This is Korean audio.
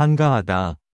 한가하다.